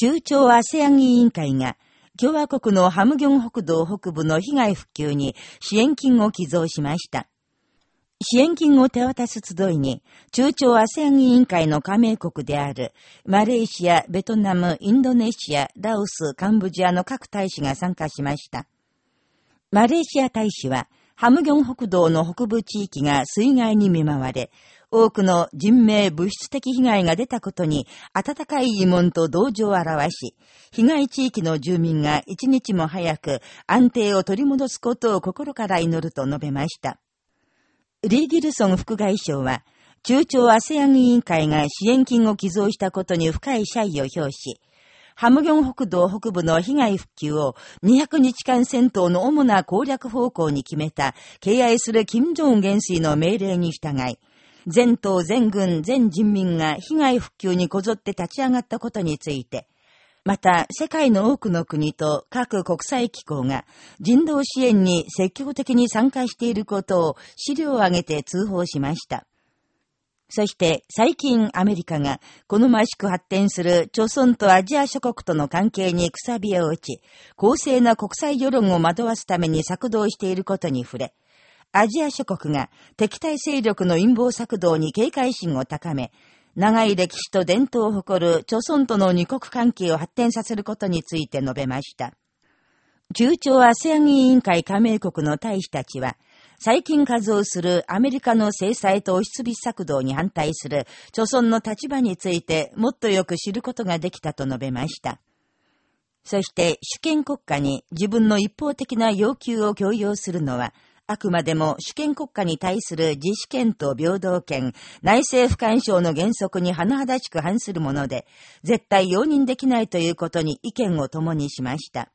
中朝 ASEAN 委員会が、共和国のハムギョン北道北部の被害復旧に支援金を寄贈しました。支援金を手渡す集いに、中朝 ASEAN 委員会の加盟国である、マレーシア、ベトナム、インドネシア、ラオス、カンブジアの各大使が参加しました。マレーシア大使は、ハムギョン北道の北部地域が水害に見舞われ、多くの人命物質的被害が出たことに、温かい疑問と同情を表し、被害地域の住民が一日も早く安定を取り戻すことを心から祈ると述べました。リー・ギルソン副外相は、中朝 ASEAN 委員会が支援金を寄贈したことに深い謝意を表し、ハムギョン北道北部の被害復旧を200日間戦闘の主な攻略方向に決めた敬愛する金正恩元帥の命令に従い、全党全軍全人民が被害復旧にこぞって立ち上がったことについて、また、世界の多くの国と各国際機構が人道支援に積極的に参加していることを資料を挙げて通報しました。そして最近アメリカが好ましく発展する朝鮮とアジア諸国との関係にくさびを打ち、公正な国際世論を惑わすために策動していることに触れ、アジア諸国が敵対勢力の陰謀策動に警戒心を高め、長い歴史と伝統を誇る朝鮮との二国関係を発展させることについて述べました。中朝 ASEAN 委員会加盟国の大使たちは、最近活動するアメリカの制裁と押しつび策動に反対する、朝鮮の立場についてもっとよく知ることができたと述べました。そして、主権国家に自分の一方的な要求を強要するのは、あくまでも主権国家に対する自主権と平等権、内政不干渉の原則に甚だしく反するもので、絶対容認できないということに意見を共にしました。